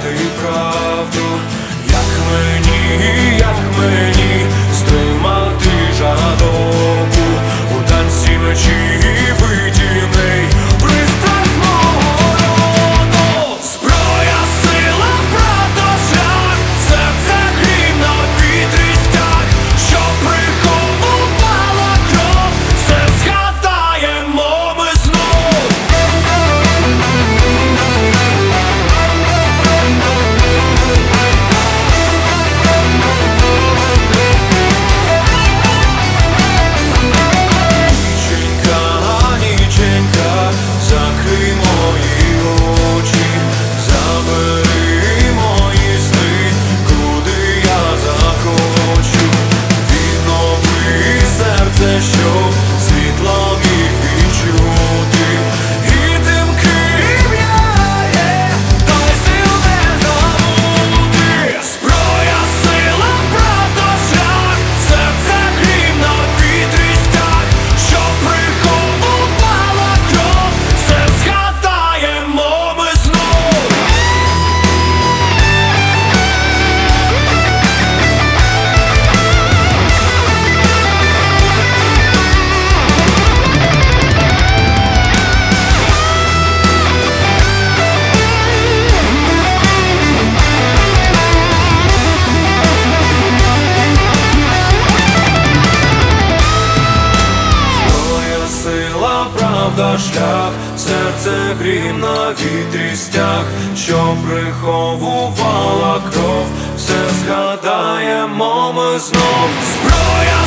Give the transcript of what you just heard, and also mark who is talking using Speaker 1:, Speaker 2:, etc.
Speaker 1: after you cry. the правда, шлях, серце грім на вітрі стяг, що приховувала кров, все згадаємо ми знов. Зброя,